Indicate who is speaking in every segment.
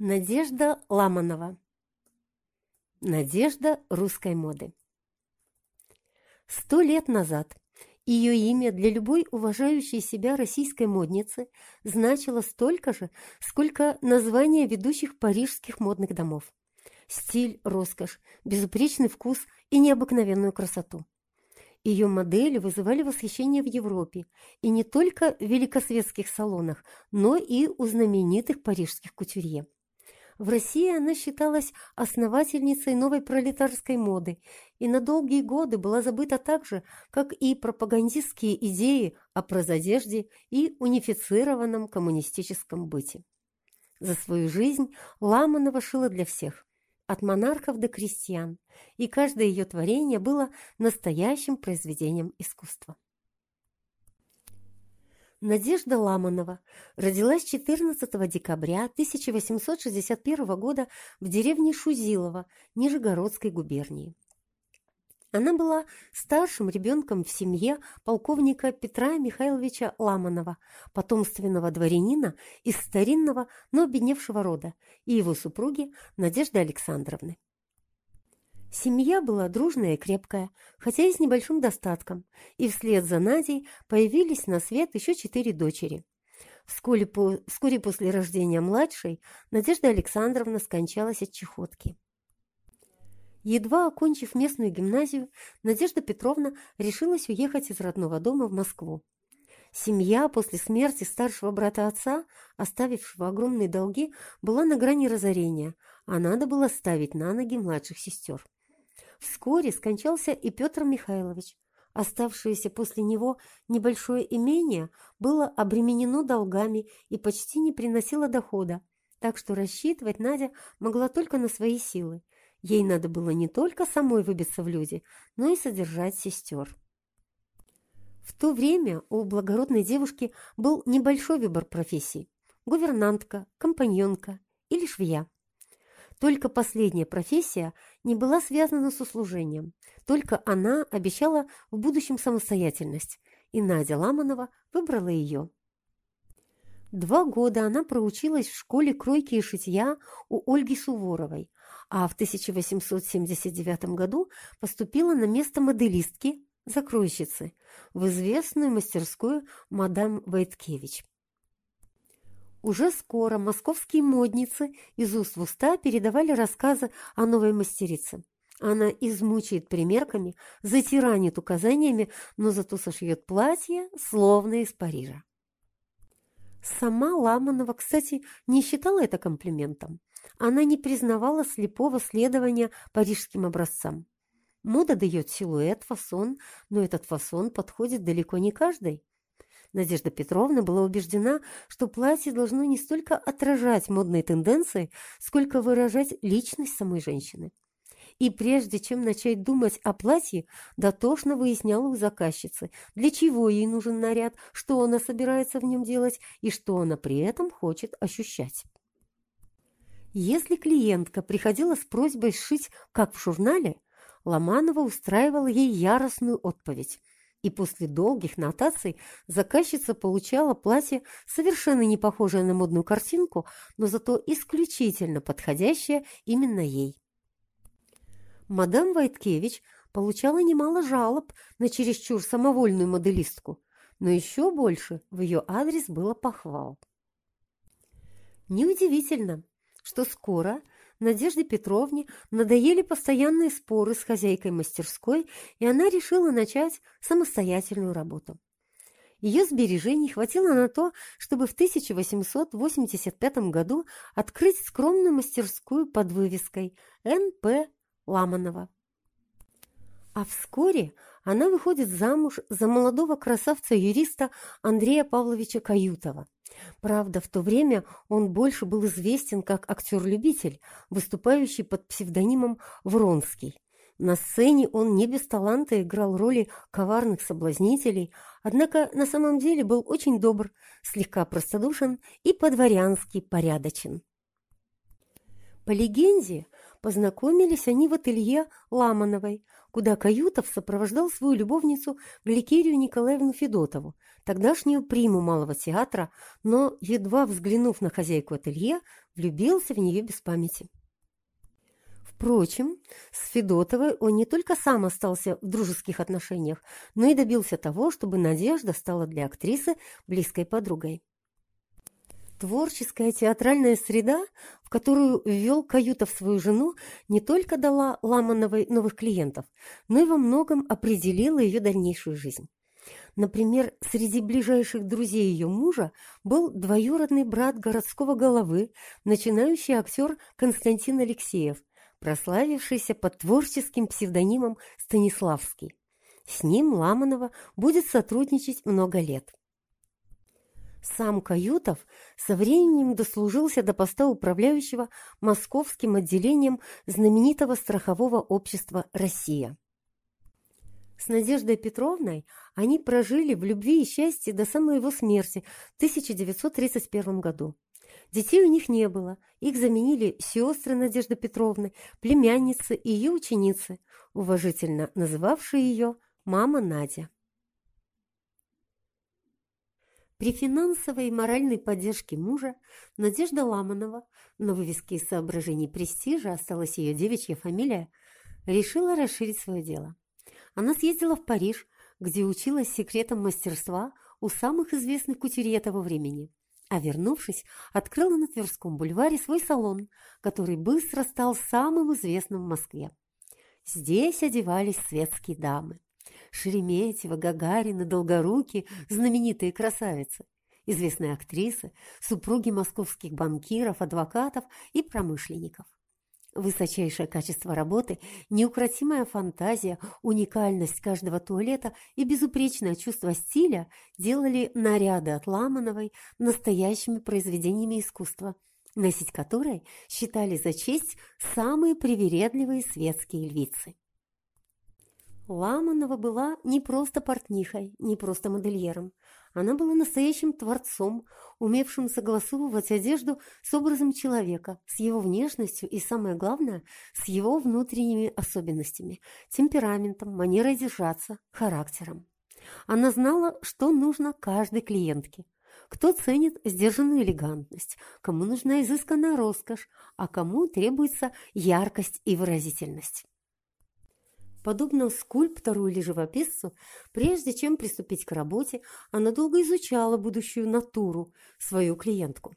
Speaker 1: Надежда Ламанова. Надежда русской моды. Сто лет назад ее имя для любой уважающей себя российской модницы значило столько же, сколько название ведущих парижских модных домов. Стиль, роскошь, безупречный вкус и необыкновенную красоту. Ее модели вызывали восхищение в Европе, и не только в великосветских салонах, но и у знаменитых парижских кутюрье. В России она считалась основательницей новой пролетарской моды и на долгие годы была забыта так же, как и пропагандистские идеи о прозодежде и унифицированном коммунистическом быте. За свою жизнь Ламанова шила для всех, от монархов до крестьян, и каждое ее творение было настоящим произведением искусства. Надежда Ламанова родилась 14 декабря 1861 года в деревне Шузилово Нижегородской губернии. Она была старшим ребенком в семье полковника Петра Михайловича Ламанова, потомственного дворянина из старинного, но обедневшего рода, и его супруги Надежды Александровны. Семья была дружная и крепкая, хотя и с небольшим достатком, и вслед за Надей появились на свет еще четыре дочери. Вскоре, по, вскоре после рождения младшей Надежда Александровна скончалась от чехотки. Едва окончив местную гимназию, Надежда Петровна решилась уехать из родного дома в Москву. Семья после смерти старшего брата отца, оставившего огромные долги, была на грани разорения, а надо было ставить на ноги младших сестер. Вскоре скончался и Петр Михайлович. Оставшееся после него небольшое имение было обременено долгами и почти не приносило дохода, так что рассчитывать Надя могла только на свои силы. Ей надо было не только самой выбиться в люди, но и содержать сестер. В то время у благородной девушки был небольшой выбор профессий – гувернантка, компаньонка или швея. Только последняя профессия не была связана с услужением. Только она обещала в будущем самостоятельность, и Надя Ламанова выбрала ее. Два года она проучилась в школе кройки и шитья у Ольги Суворовой, а в 1879 году поступила на место моделистки, закройщицы, в известную мастерскую мадам Вайткевич. Уже скоро московские модницы из уст в уста передавали рассказы о новой мастерице. Она измучает примерками, затиранит указаниями, но зато сошьет платье, словно из Парижа. Сама Ламанова, кстати, не считала это комплиментом. Она не признавала слепого следования парижским образцам. Мода дает силуэт, фасон, но этот фасон подходит далеко не каждой. Надежда Петровна была убеждена, что платье должно не столько отражать модные тенденции, сколько выражать личность самой женщины. И прежде чем начать думать о платье, дотошно выясняла у заказчицы, для чего ей нужен наряд, что она собирается в нем делать и что она при этом хочет ощущать. Если клиентка приходила с просьбой сшить, как в журнале, Ломанова устраивала ей яростную отповедь – и после долгих нотаций заказчица получала платье, совершенно не похожее на модную картинку, но зато исключительно подходящее именно ей. Мадам Вайткевич получала немало жалоб на чересчур самовольную моделистку, но еще больше в ее адрес было похвал. Неудивительно, что скоро – Надежде Петровне надоели постоянные споры с хозяйкой мастерской, и она решила начать самостоятельную работу. Ее сбережений хватило на то, чтобы в 1885 году открыть скромную мастерскую под вывеской «Н.П. Ламанова». А вскоре она выходит замуж за молодого красавца-юриста Андрея Павловича Каютова. Правда, в то время он больше был известен как актер-любитель, выступающий под псевдонимом Вронский. На сцене он не без таланта играл роли коварных соблазнителей, однако на самом деле был очень добр, слегка простодушен и по-дворянски порядочен. По легенде, познакомились они в ателье Ламановой, куда Каютов сопровождал свою любовницу Гликерию Николаевну Федотову, тогдашнюю приму Малого театра, но, едва взглянув на хозяйку ателье, влюбился в нее без памяти. Впрочем, с Федотовой он не только сам остался в дружеских отношениях, но и добился того, чтобы Надежда стала для актрисы близкой подругой. Творческая театральная среда, в которую ввел Каютов свою жену, не только дала Ламановой новых клиентов, но и во многом определила ее дальнейшую жизнь. Например, среди ближайших друзей ее мужа был двоюродный брат городского головы, начинающий актер Константин Алексеев, прославившийся под творческим псевдонимом Станиславский. С ним Ламанова будет сотрудничать много лет. Сам Каютов со временем дослужился до поста управляющего московским отделением знаменитого страхового общества «Россия». С Надеждой Петровной они прожили в любви и счастье до самой его смерти в 1931 году. Детей у них не было, их заменили сестры Надежды Петровны, племянницы и ее ученицы, уважительно называвшие ее «мама Надя». При финансовой и моральной поддержке мужа Надежда Ламанова, на вывеске из соображений престижа осталась ее девичья фамилия, решила расширить свое дело. Она съездила в Париж, где училась секретам мастерства у самых известных кутюрье того времени, а вернувшись, открыла на Тверском бульваре свой салон, который быстро стал самым известным в Москве. Здесь одевались светские дамы. Шереметьева, Гагарина, Долгоруки, знаменитые красавицы, известные актрисы, супруги московских банкиров, адвокатов и промышленников. Высочайшее качество работы, неукротимая фантазия, уникальность каждого туалета и безупречное чувство стиля делали наряды от Ламановой настоящими произведениями искусства, носить которые считали за честь самые привередливые светские львицы. Ламанова была не просто портнихой, не просто модельером. Она была настоящим творцом, умевшим согласовывать одежду с образом человека, с его внешностью и, самое главное, с его внутренними особенностями, темпераментом, манерой держаться, характером. Она знала, что нужно каждой клиентке. Кто ценит сдержанную элегантность, кому нужна изысканная роскошь, а кому требуется яркость и выразительность. Подобно скульптору или живописцу, прежде чем приступить к работе, она долго изучала будущую натуру, свою клиентку.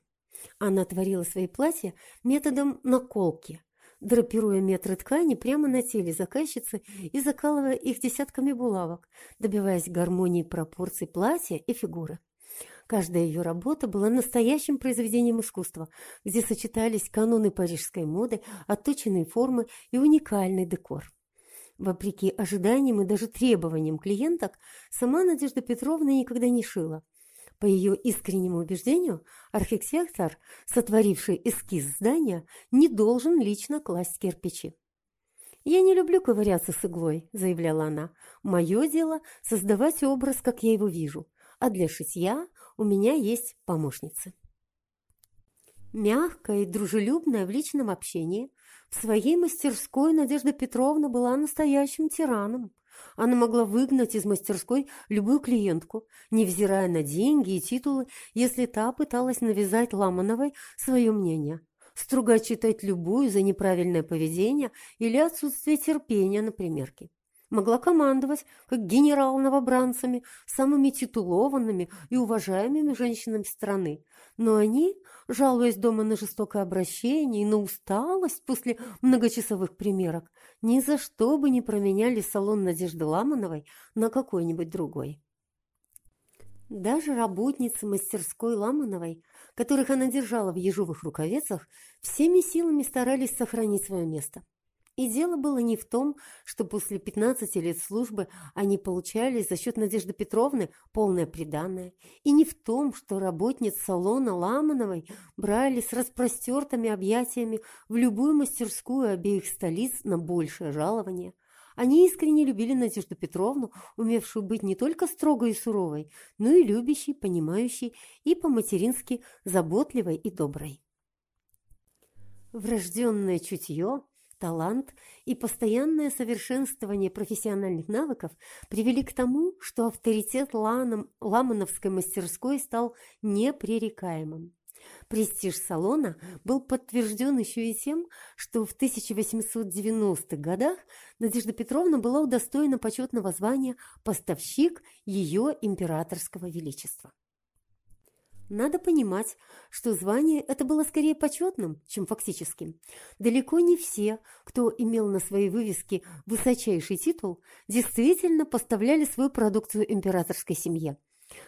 Speaker 1: Она творила свои платья методом наколки, драпируя метры ткани прямо на теле заказчицы и закалывая их десятками булавок, добиваясь гармонии пропорций платья и фигуры. Каждая ее работа была настоящим произведением искусства, где сочетались каноны парижской моды, отточенные формы и уникальный декор. Вопреки ожиданиям и даже требованиям клиенток, сама Надежда Петровна никогда не шила. По ее искреннему убеждению, архитектор, сотворивший эскиз здания, не должен лично класть кирпичи. «Я не люблю ковыряться с иглой», – заявляла она. «Мое дело – создавать образ, как я его вижу, а для шитья у меня есть помощницы». Мягкая и дружелюбная в личном общении, в своей мастерской Надежда Петровна была настоящим тираном. Она могла выгнать из мастерской любую клиентку, невзирая на деньги и титулы, если та пыталась навязать Ламановой свое мнение. Строго читать любую за неправильное поведение или отсутствие терпения на примерке могла командовать, как генерал новобранцами, самыми титулованными и уважаемыми женщинами страны. Но они, жалуясь дома на жестокое обращение и на усталость после многочасовых примерок, ни за что бы не променяли салон Надежды Ламановой на какой-нибудь другой. Даже работницы мастерской Ламановой, которых она держала в ежовых рукавицах, всеми силами старались сохранить свое место. И дело было не в том, что после 15 лет службы они получали за счет Надежды Петровны полное приданное, и не в том, что работниц салона Ламановой брали с распростертыми объятиями в любую мастерскую обеих столиц на большее жалование. Они искренне любили Надежду Петровну, умевшую быть не только строгой и суровой, но и любящей, понимающей и по-матерински заботливой и доброй. Врожденное чутье талант и постоянное совершенствование профессиональных навыков привели к тому, что авторитет Ланом, Ламановской мастерской стал непререкаемым. Престиж салона был подтвержден еще и тем, что в 1890-х годах Надежда Петровна была удостоена почетного звания «Поставщик ее императорского величества». Надо понимать, что звание это было скорее почетным, чем фактическим. Далеко не все, кто имел на своей вывеске высочайший титул, действительно поставляли свою продукцию императорской семье.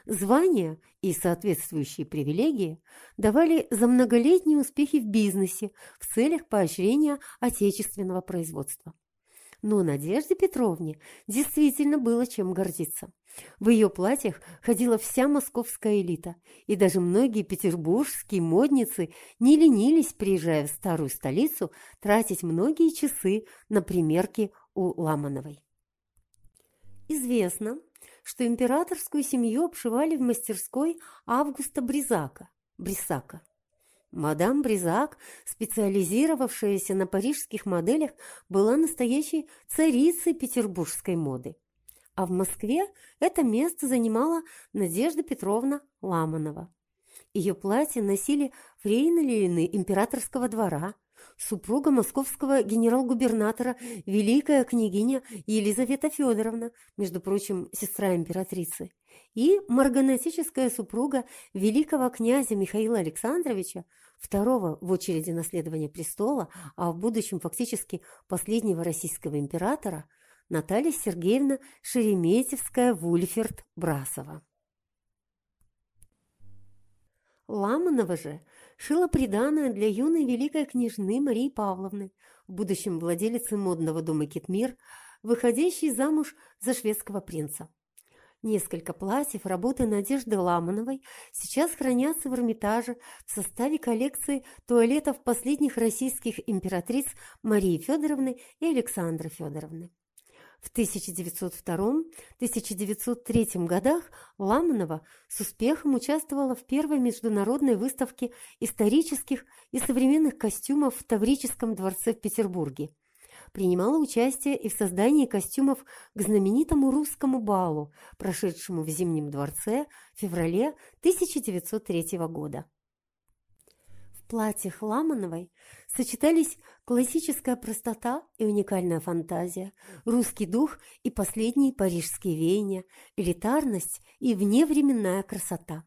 Speaker 1: Звания и соответствующие привилегии давали за многолетние успехи в бизнесе в целях поощрения отечественного производства. Но Надежде Петровне действительно было чем гордиться. В ее платьях ходила вся московская элита, и даже многие петербургские модницы не ленились, приезжая в старую столицу, тратить многие часы на примерки у Ламановой. Известно, что императорскую семью обшивали в мастерской Августа Бризака, Брисака. Мадам Бризак, специализировавшаяся на парижских моделях, была настоящей царицей петербургской моды. А в Москве это место занимала Надежда Петровна Ламанова. Ее платье носили фрейлины императорского двора, супруга московского генерал-губернатора, великая княгиня Елизавета Федоровна, между прочим, сестра императрицы, и марганатическая супруга великого князя Михаила Александровича, второго в очереди наследования престола, а в будущем фактически последнего российского императора, Наталья Сергеевна Шереметьевская-Вульферт-Брасова. Ламанова же шила приданое для юной великой княжны Марии Павловны, в будущем владелицы модного дома Китмир, выходящей замуж за шведского принца. Несколько платьев работы Надежды Ламановой сейчас хранятся в Эрмитаже в составе коллекции туалетов последних российских императриц Марии Федоровны и Александры Федоровны. В 1902-1903 годах Ламанова с успехом участвовала в первой международной выставке исторических и современных костюмов в Таврическом дворце в Петербурге. Принимала участие и в создании костюмов к знаменитому русскому балу, прошедшему в Зимнем дворце в феврале 1903 года платьях Ламановой сочетались классическая простота и уникальная фантазия, русский дух и последние парижские веяния, элитарность и вневременная красота.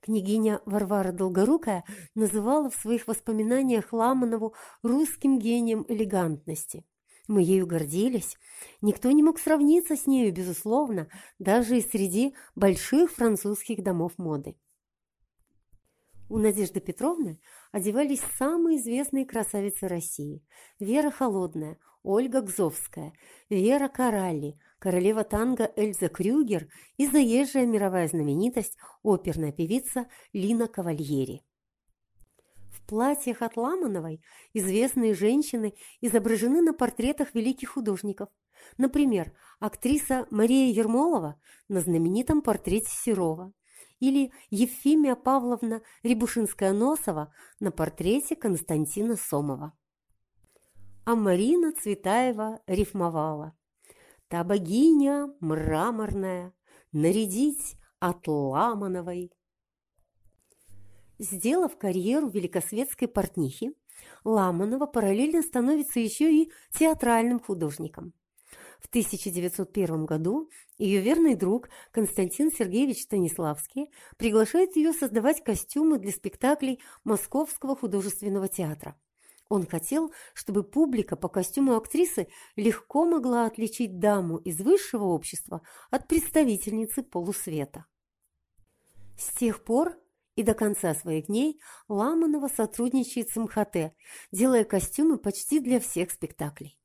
Speaker 1: Княгиня Варвара Долгорукая называла в своих воспоминаниях Ламанову русским гением элегантности. Мы ею гордились. Никто не мог сравниться с нею, безусловно, даже и среди больших французских домов моды. У Надежды Петровны одевались самые известные красавицы России. Вера Холодная, Ольга Гзовская, Вера Каралли, королева танго Эльза Крюгер и заезжая мировая знаменитость оперная певица Лина Кавальери. Платьях от Ламановой известные женщины изображены на портретах великих художников. Например, актриса Мария Ермолова на знаменитом портрете Серова или Ефимия Павловна Рябушинская-Носова на портрете Константина Сомова. А Марина Цветаева рифмовала «Та богиня мраморная, нарядить от Ламановой». Сделав карьеру великосветской портнихи, Ламанова параллельно становится еще и театральным художником. В 1901 году ее верный друг Константин Сергеевич Станиславский приглашает ее создавать костюмы для спектаклей Московского художественного театра. Он хотел, чтобы публика по костюму актрисы легко могла отличить даму из высшего общества от представительницы полусвета. С тех пор и до конца своих дней Ламанова сотрудничает с МХТ, делая костюмы почти для всех спектаклей.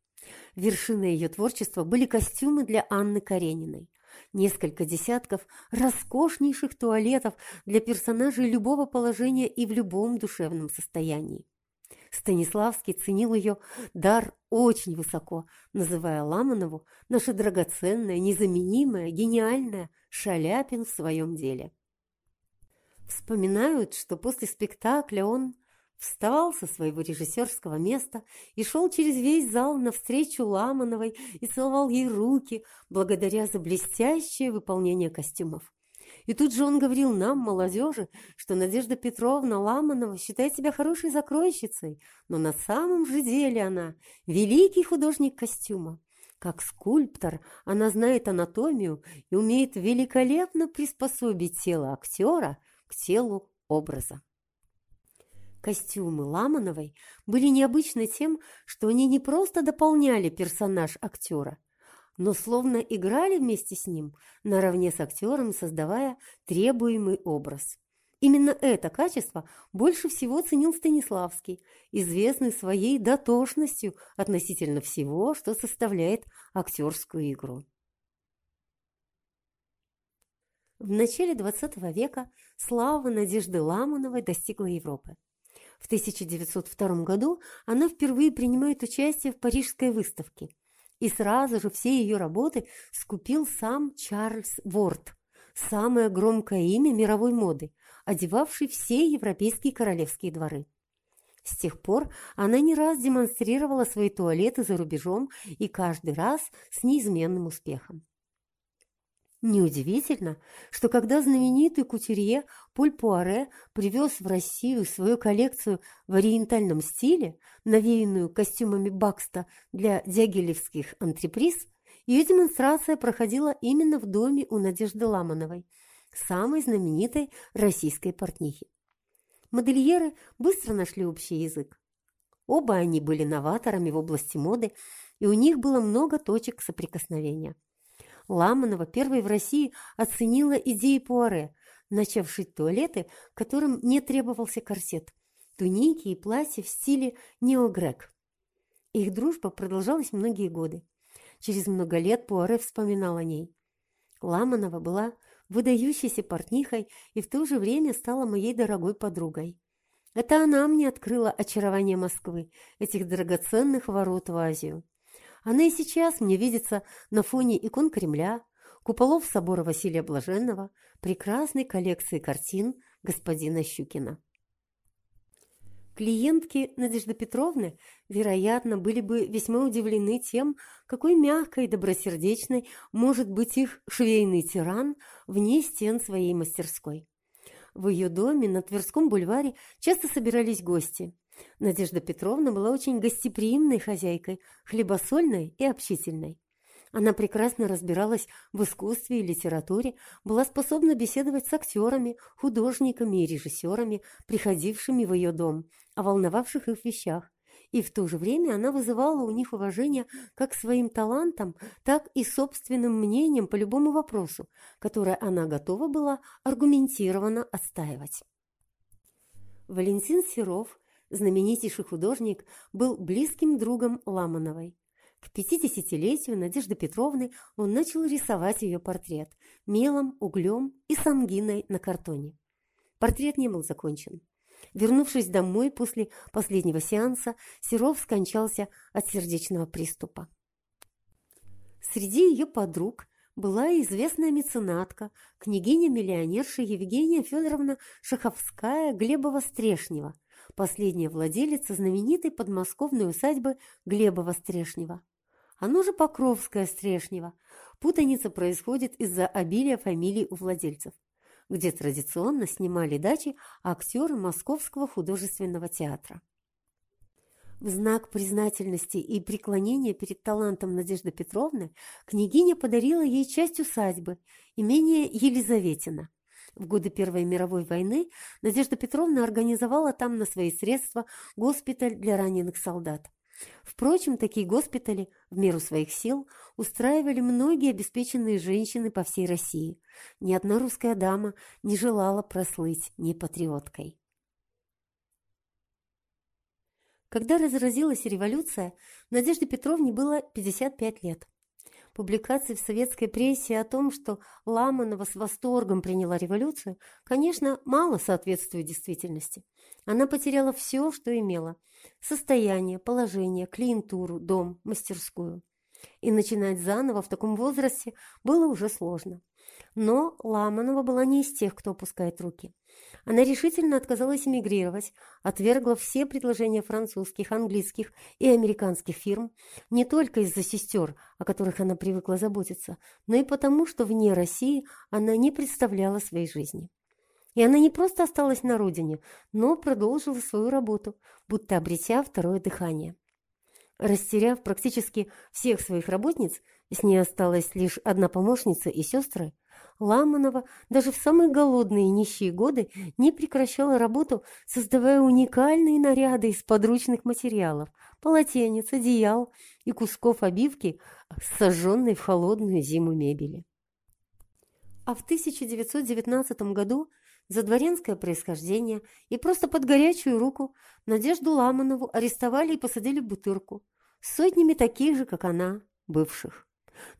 Speaker 1: Вершиной ее творчества были костюмы для Анны Карениной. Несколько десятков роскошнейших туалетов для персонажей любого положения и в любом душевном состоянии. Станиславский ценил ее дар очень высоко, называя Ламанову наше драгоценное, незаменимое, гениальное Шаляпин в своем деле. Вспоминают, что после спектакля он вставал со своего режиссерского места и шел через весь зал навстречу Ламановой и целовал ей руки, благодаря за блестящее выполнение костюмов. И тут же он говорил нам, молодежи, что Надежда Петровна Ламанова считает себя хорошей закройщицей, но на самом же деле она великий художник костюма. Как скульптор она знает анатомию и умеет великолепно приспособить тело актера к телу образа. Костюмы Ламановой были необычны тем, что они не просто дополняли персонаж актера, но словно играли вместе с ним, наравне с актером, создавая требуемый образ. Именно это качество больше всего ценил Станиславский, известный своей дотошностью относительно всего, что составляет актерскую игру. В начале XX века слава Надежды Ламановой достигла Европы. В 1902 году она впервые принимает участие в Парижской выставке – и сразу же все ее работы скупил сам Чарльз Ворд, самое громкое имя мировой моды, одевавший все европейские королевские дворы. С тех пор она не раз демонстрировала свои туалеты за рубежом и каждый раз с неизменным успехом. Неудивительно, что когда знаменитый кутюрье Поль Пуаре привез в Россию свою коллекцию в ориентальном стиле, навеянную костюмами Бакста для дягилевских антреприз, ее демонстрация проходила именно в доме у Надежды Ламановой, самой знаменитой российской портнихи. Модельеры быстро нашли общий язык. Оба они были новаторами в области моды, и у них было много точек соприкосновения. Ламанова первой в России оценила идеи Пуаре, начав туалеты, которым не требовался корсет, туники и платья в стиле неогрек. Их дружба продолжалась многие годы. Через много лет Пуаре вспоминал о ней. Ламанова была выдающейся портнихой и в то же время стала моей дорогой подругой. Это она мне открыла очарование Москвы, этих драгоценных ворот в Азию. Она и сейчас мне видится на фоне икон Кремля, куполов собора Василия Блаженного, прекрасной коллекции картин господина Щукина. Клиентки Надежды Петровны, вероятно, были бы весьма удивлены тем, какой мягкой и добросердечной может быть их швейный тиран вне стен своей мастерской. В ее доме на Тверском бульваре часто собирались гости – Надежда Петровна была очень гостеприимной хозяйкой, хлебосольной и общительной. Она прекрасно разбиралась в искусстве и литературе, была способна беседовать с актерами, художниками и режиссерами, приходившими в ее дом, о волновавших их вещах. И в то же время она вызывала у них уважение как своим талантом, так и собственным мнением по любому вопросу, которое она готова была аргументированно отстаивать. Валентин Серов – знаменитейший художник, был близким другом Ламановой. К 50-летию Надежды Петровны он начал рисовать ее портрет мелом, углем и сангиной на картоне. Портрет не был закончен. Вернувшись домой после последнего сеанса, Серов скончался от сердечного приступа. Среди ее подруг была известная меценатка, княгиня-миллионерша Евгения Федоровна Шаховская-Глебова-Стрешнева – последняя владелица знаменитой подмосковной усадьбы Глебова-Стрешнева. Оно же Покровская Стрешнева. Путаница происходит из-за обилия фамилий у владельцев, где традиционно снимали дачи актеры Московского художественного театра. В знак признательности и преклонения перед талантом Надежды Петровны княгиня подарила ей часть усадьбы, имение Елизаветина. В годы Первой мировой войны Надежда Петровна организовала там на свои средства госпиталь для раненых солдат. Впрочем, такие госпитали, в меру своих сил, устраивали многие обеспеченные женщины по всей России. Ни одна русская дама не желала прослыть непатриоткой. Когда разразилась революция, Надежде Петровне было 55 лет. Публикации в советской прессе о том, что Ламанова с восторгом приняла революцию, конечно, мало соответствует действительности. Она потеряла все, что имела – состояние, положение, клиентуру, дом, мастерскую. И начинать заново в таком возрасте было уже сложно. Но Ламанова была не из тех, кто опускает руки. Она решительно отказалась эмигрировать, отвергла все предложения французских, английских и американских фирм, не только из-за сестер, о которых она привыкла заботиться, но и потому, что вне России она не представляла своей жизни. И она не просто осталась на родине, но продолжила свою работу, будто обретя второе дыхание. Растеряв практически всех своих работниц, с ней осталась лишь одна помощница и сестры, Ламанова даже в самые голодные и нищие годы не прекращала работу, создавая уникальные наряды из подручных материалов – полотенец, одеял и кусков обивки, сожженной в холодную зиму мебели. А в 1919 году за дворянское происхождение и просто под горячую руку Надежду Ламанову арестовали и посадили в бутырку сотнями таких же, как она, бывших.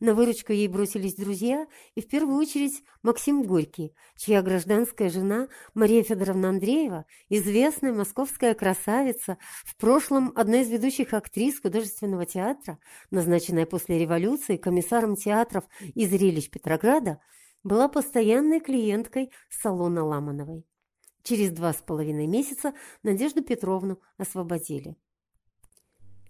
Speaker 1: На выручку ей бросились друзья и в первую очередь Максим Горький, чья гражданская жена Мария Федоровна Андреева, известная московская красавица, в прошлом одна из ведущих актрис художественного театра, назначенная после революции комиссаром театров и зрелищ Петрограда, была постоянной клиенткой салона Ламановой. Через два с половиной месяца Надежду Петровну освободили.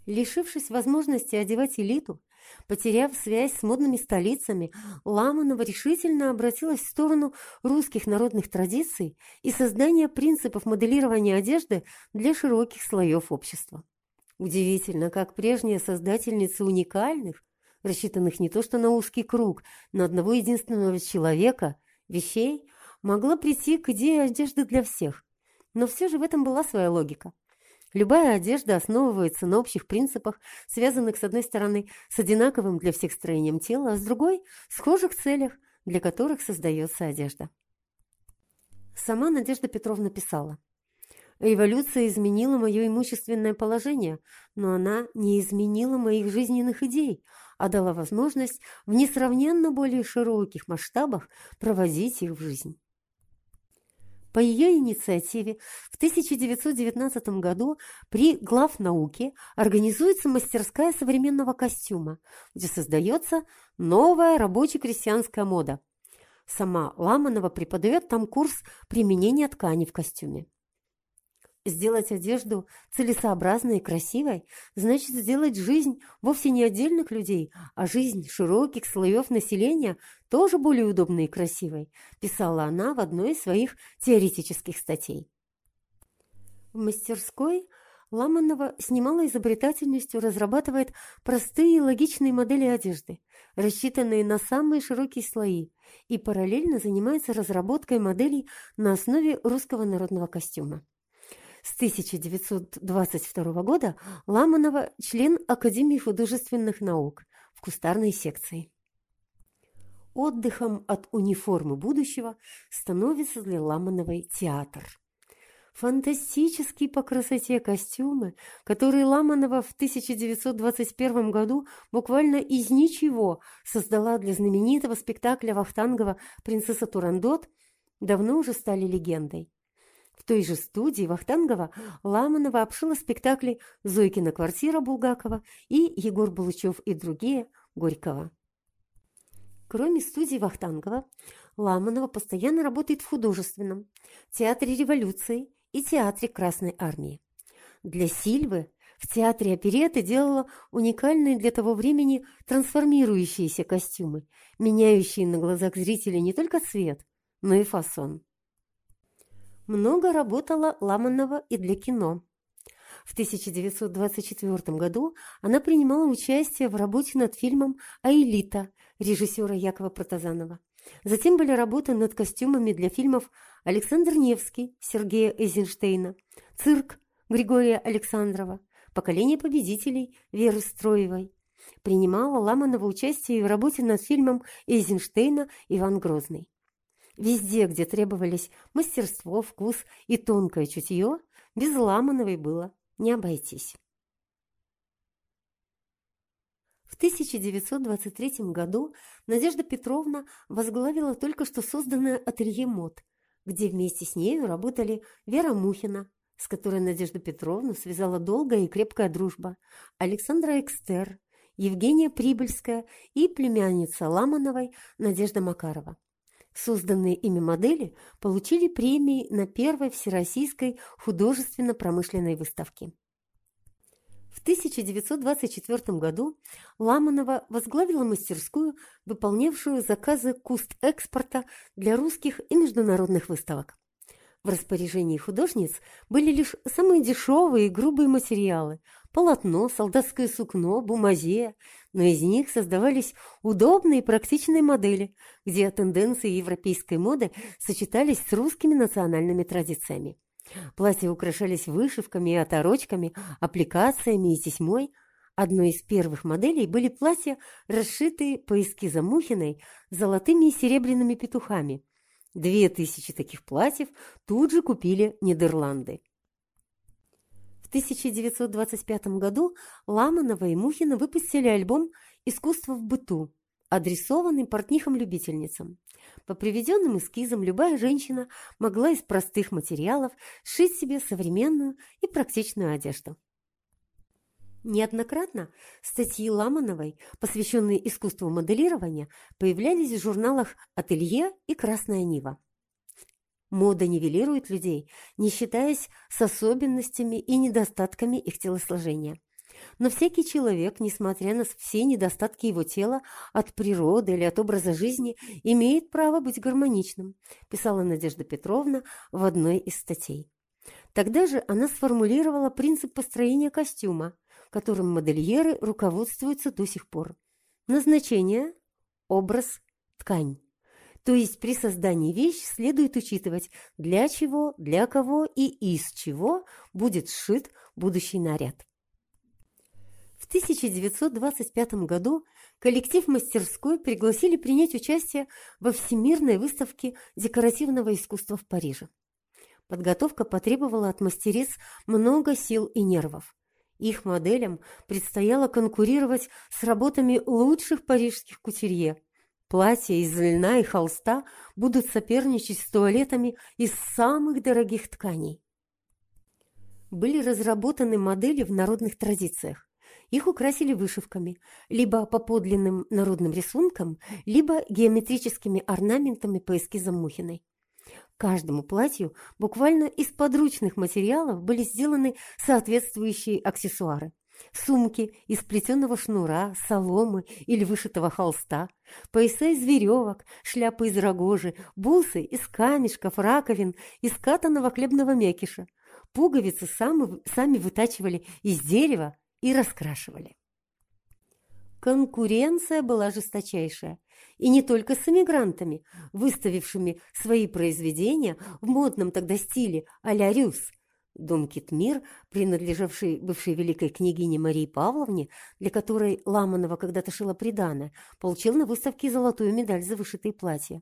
Speaker 1: Лишившись возможности одевать элиту, потеряв связь с модными столицами, Ламанова решительно обратилась в сторону русских народных традиций и создания принципов моделирования одежды для широких слоев общества. Удивительно, как прежняя создательница уникальных, рассчитанных не то что на узкий круг, на одного единственного человека, вещей, могла прийти к идее одежды для всех. Но все же в этом была своя логика – Любая одежда основывается на общих принципах, связанных, с одной стороны, с одинаковым для всех строением тела, а с другой – схожих целях, для которых создается одежда. Сама Надежда Петровна писала. «Эволюция изменила мое имущественное положение, но она не изменила моих жизненных идей, а дала возможность в несравненно более широких масштабах проводить их в жизнь». По ее инициативе в 1919 году при главнауке организуется мастерская современного костюма, где создается новая рабоче-крестьянская мода. Сама Ламанова преподает там курс применения ткани в костюме. Сделать одежду целесообразной и красивой значит сделать жизнь вовсе не отдельных людей, а жизнь широких слоев населения тоже более удобной и красивой, писала она в одной из своих теоретических статей. В мастерской Ламанова с немалой изобретательностью разрабатывает простые и логичные модели одежды, рассчитанные на самые широкие слои, и параллельно занимается разработкой моделей на основе русского народного костюма. С 1922 года Ламанова – член Академии художественных наук в кустарной секции. Отдыхом от униформы будущего становится для Ламановой театр. Фантастические по красоте костюмы, которые Ламанова в 1921 году буквально из ничего создала для знаменитого спектакля Вахтангова «Принцесса Турандот», давно уже стали легендой той же студии Вахтангова Ламанова обшила спектакли «Зойкина квартира» Булгакова и «Егор Булычев и другие» Горького. Кроме студии Вахтангова, Ламанова постоянно работает в художественном, театре революции и театре Красной армии. Для Сильвы в театре опереты делала уникальные для того времени трансформирующиеся костюмы, меняющие на глазах зрителя не только цвет, но и фасон. Много работала Ламанова и для кино. В 1924 году она принимала участие в работе над фильмом «Аэлита» режиссера Якова Протазанова. Затем были работы над костюмами для фильмов «Александр Невский» Сергея Эйзенштейна, «Цирк» Григория Александрова, «Поколение победителей» Веры Строевой. Принимала Ламанова участие в работе над фильмом Эйзенштейна «Иван Грозный». Везде, где требовались мастерство, вкус и тонкое чутье, без Ламановой было не обойтись. В 1923 году Надежда Петровна возглавила только что созданное ателье мод, где вместе с нею работали Вера Мухина, с которой Надежда Петровна связала долгая и крепкая дружба, Александра Экстер, Евгения Прибыльская и племянница Ламановой Надежда Макарова. Созданные ими модели получили премии на первой Всероссийской художественно-промышленной выставке. В 1924 году Ламанова возглавила мастерскую, выполнявшую заказы куст экспорта для русских и международных выставок. В распоряжении художниц были лишь самые дешевые и грубые материалы – полотно, солдатское сукно, бумазея, но из них создавались удобные и практичные модели, где тенденции европейской моды сочетались с русскими национальными традициями. Платья украшались вышивками и оторочками, аппликациями и тесьмой. Одной из первых моделей были платья, расшитые по эскизам Мухиной золотыми и серебряными петухами. Две тысячи таких платьев тут же купили Нидерланды. В 1925 году Ламанова и Мухина выпустили альбом «Искусство в быту», адресованный портнихам-любительницам. По приведенным эскизам любая женщина могла из простых материалов сшить себе современную и практичную одежду. Неоднократно статьи Ламановой, посвященные искусству моделирования, появлялись в журналах «Ателье» и «Красная Нива». Мода нивелирует людей, не считаясь с особенностями и недостатками их телосложения. Но всякий человек, несмотря на все недостатки его тела от природы или от образа жизни, имеет право быть гармоничным, писала Надежда Петровна в одной из статей. Тогда же она сформулировала принцип построения костюма, которым модельеры руководствуются до сих пор. Назначение – образ, ткань. То есть при создании вещи следует учитывать, для чего, для кого и из чего будет сшит будущий наряд. В 1925 году коллектив мастерской пригласили принять участие во Всемирной выставке декоративного искусства в Париже. Подготовка потребовала от мастериц много сил и нервов. Их моделям предстояло конкурировать с работами лучших парижских кутюрье, Платья из льна и холста будут соперничать с туалетами из самых дорогих тканей. Были разработаны модели в народных традициях. Их украсили вышивками, либо по подлинным народным рисункам, либо геометрическими орнаментами по эскизам Мухиной. Каждому платью буквально из подручных материалов были сделаны соответствующие аксессуары сумки из плетеного шнура, соломы или вышитого холста, пояса из веревок, шляпы из рогожи, бусы из камешков, раковин, из катанного хлебного мякиша. Пуговицы сами, сами вытачивали из дерева и раскрашивали. Конкуренция была жесточайшая. И не только с эмигрантами, выставившими свои произведения в модном тогда стиле а-ля Рюс – Дом Китмир, принадлежавший бывшей великой княгине Марии Павловне, для которой Ламанова когда-то шила приданое, получил на выставке золотую медаль за вышитые платья.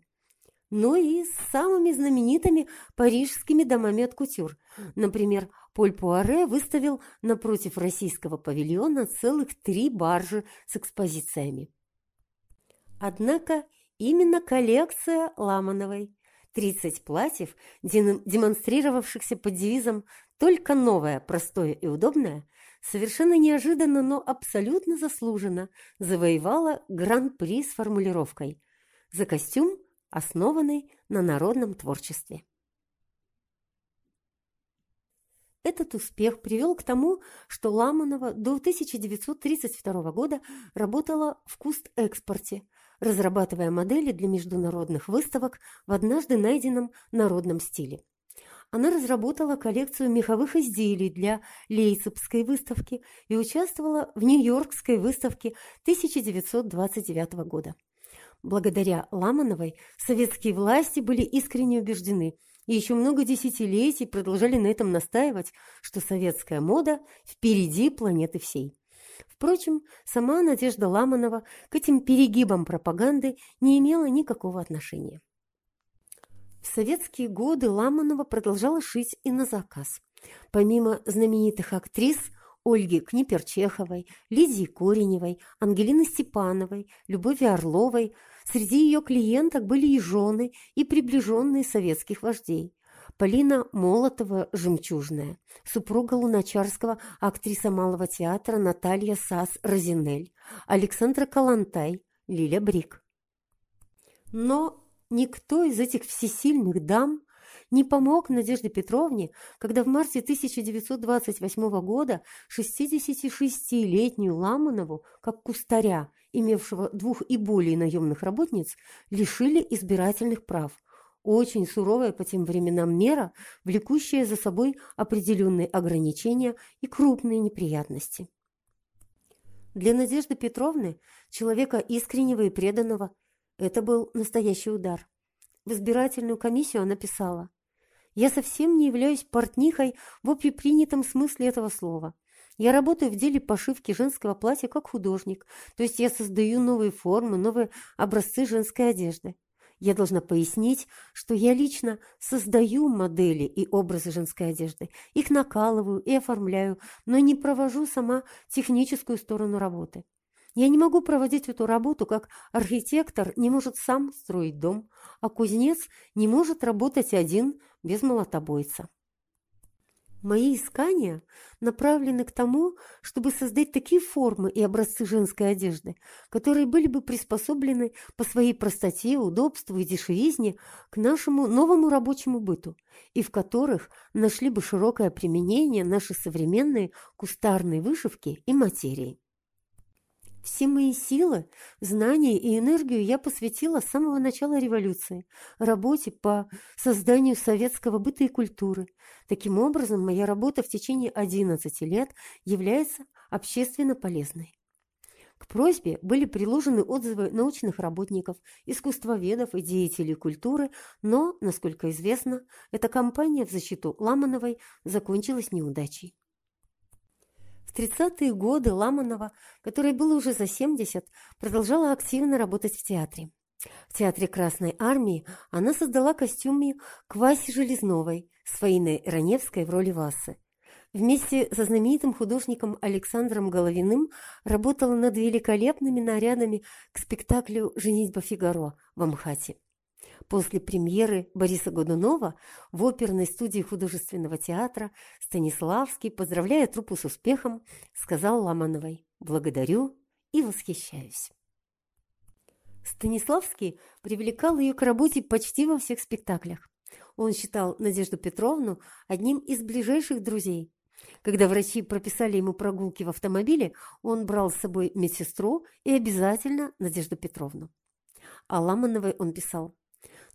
Speaker 1: Но и с самыми знаменитыми парижскими домами от кутюр. Например, Поль Пуаре выставил напротив российского павильона целых три баржи с экспозициями. Однако именно коллекция Ламановой 30 платьев, демонстрировавшихся под девизом «Только новое, простое и удобное», совершенно неожиданно, но абсолютно заслуженно завоевала гран-при с формулировкой «За костюм, основанный на народном творчестве». Этот успех привел к тому, что Ламанова до 1932 года работала в Куст-экспорте, разрабатывая модели для международных выставок в однажды найденном народном стиле. Она разработала коллекцию меховых изделий для Лейцепской выставки и участвовала в Нью-Йоркской выставке 1929 года. Благодаря Ламановой советские власти были искренне убеждены и еще много десятилетий продолжали на этом настаивать, что советская мода впереди планеты всей. Впрочем, сама Надежда Ламанова к этим перегибам пропаганды не имела никакого отношения. В советские годы Ламанова продолжала шить и на заказ. Помимо знаменитых актрис Ольги Книперчеховой, Лидии Кореневой, Ангелины Степановой, Любови Орловой, среди ее клиенток были и жены, и приближенные советских вождей. Полина Молотова «Жемчужная», супруга Луначарского, актриса Малого театра Наталья Сас-Розинель, Александра Калантай, Лиля Брик. Но никто из этих всесильных дам не помог Надежде Петровне, когда в марте 1928 года 66-летнюю Ламанову, как кустаря, имевшего двух и более наемных работниц, лишили избирательных прав. Очень суровая по тем временам мера, влекущая за собой определенные ограничения и крупные неприятности. Для Надежды Петровны, человека искреннего и преданного, это был настоящий удар. В избирательную комиссию она писала «Я совсем не являюсь портнихой в общепринятом смысле этого слова. Я работаю в деле пошивки женского платья как художник, то есть я создаю новые формы, новые образцы женской одежды. Я должна пояснить, что я лично создаю модели и образы женской одежды, их накалываю и оформляю, но не провожу сама техническую сторону работы. Я не могу проводить эту работу, как архитектор не может сам строить дом, а кузнец не может работать один без молотобойца. Мои искания направлены к тому, чтобы создать такие формы и образцы женской одежды, которые были бы приспособлены по своей простоте, удобству и дешевизне к нашему новому рабочему быту, и в которых нашли бы широкое применение наши современные кустарные вышивки и материи. Все мои силы, знания и энергию я посвятила с самого начала революции, работе по созданию советского быта и культуры. Таким образом, моя работа в течение 11 лет является общественно полезной. К просьбе были приложены отзывы научных работников, искусствоведов и деятелей культуры, но, насколько известно, эта кампания в защиту Ламановой закончилась неудачей. 30-е годы Ламанова, которой было уже за 70, продолжала активно работать в театре. В Театре Красной Армии она создала костюмы к Васе Железновой с Фаиной Раневской в роли Васы. Вместе со знаменитым художником Александром Головиным работала над великолепными нарядами к спектаклю «Женитьба Фигаро» в Амхате. После премьеры Бориса Годунова в оперной студии художественного театра Станиславский, поздравляя труппу с успехом, сказал Ламановой «Благодарю и восхищаюсь». Станиславский привлекал ее к работе почти во всех спектаклях. Он считал Надежду Петровну одним из ближайших друзей. Когда врачи прописали ему прогулки в автомобиле, он брал с собой медсестру и обязательно Надежду Петровну. А Ламановой он писал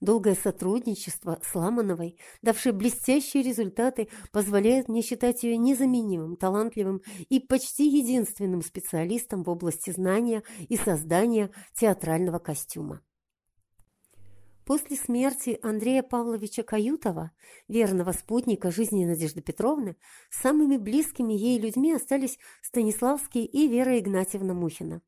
Speaker 1: Долгое сотрудничество с Ламановой, давшее блестящие результаты, позволяет мне считать ее незаменимым, талантливым и почти единственным специалистом в области знания и создания театрального костюма. После смерти Андрея Павловича Каютова, верного спутника жизни Надежды Петровны, самыми близкими ей людьми остались Станиславский и Вера Игнатьевна Мухина.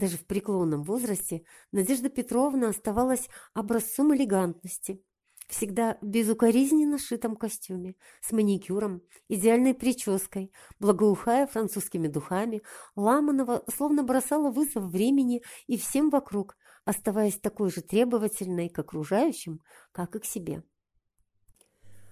Speaker 1: Даже в преклонном возрасте Надежда Петровна оставалась образцом элегантности. Всегда в безукоризненно шитом костюме, с маникюром, идеальной прической, благоухая французскими духами, Ламанова словно бросала вызов времени и всем вокруг, оставаясь такой же требовательной к окружающим, как и к себе.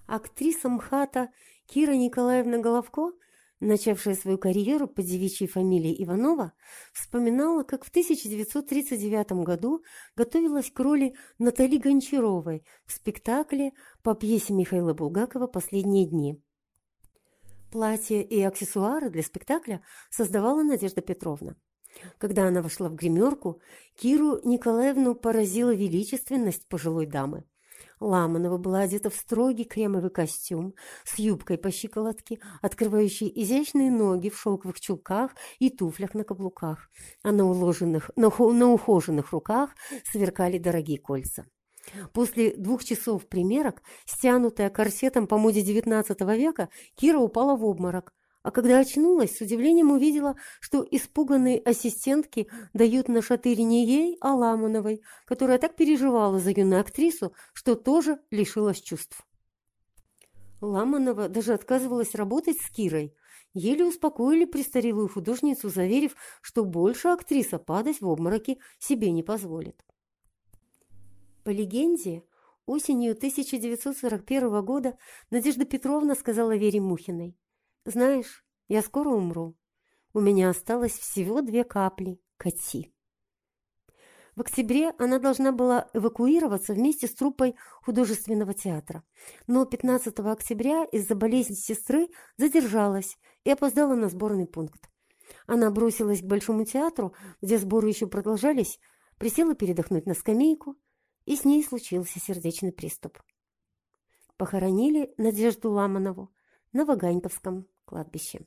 Speaker 1: Актриса МХАТа Кира Николаевна Головко – начавшая свою карьеру по девичьей фамилии Иванова, вспоминала, как в 1939 году готовилась к роли Натали Гончаровой в спектакле по пьесе Михаила Булгакова «Последние дни». Платье и аксессуары для спектакля создавала Надежда Петровна. Когда она вошла в гримерку, Киру Николаевну поразила величественность пожилой дамы. Ламанова была одета в строгий кремовый костюм с юбкой по щиколотке, открывающей изящные ноги в шелковых чулках и туфлях на каблуках, а на, уложенных, на, на ухоженных руках сверкали дорогие кольца. После двух часов примерок, стянутая корсетом по моде XIX века, Кира упала в обморок, а когда очнулась, с удивлением увидела, что испуганные ассистентки дают на шатырь не ей, а Ламановой, которая так переживала за юную актрису, что тоже лишилась чувств. Ламанова даже отказывалась работать с Кирой. Еле успокоили престарелую художницу, заверив, что больше актриса падать в обмороки себе не позволит. По легенде, осенью 1941 года Надежда Петровна сказала Вере Мухиной – знаешь, я скоро умру. У меня осталось всего две капли кати. В октябре она должна была эвакуироваться вместе с труппой художественного театра. Но 15 октября из-за болезни сестры задержалась и опоздала на сборный пункт. Она бросилась к Большому театру, где сборы еще продолжались, присела передохнуть на скамейку, и с ней случился сердечный приступ. Похоронили Надежду Ламанову на Ваганьковском кладбище.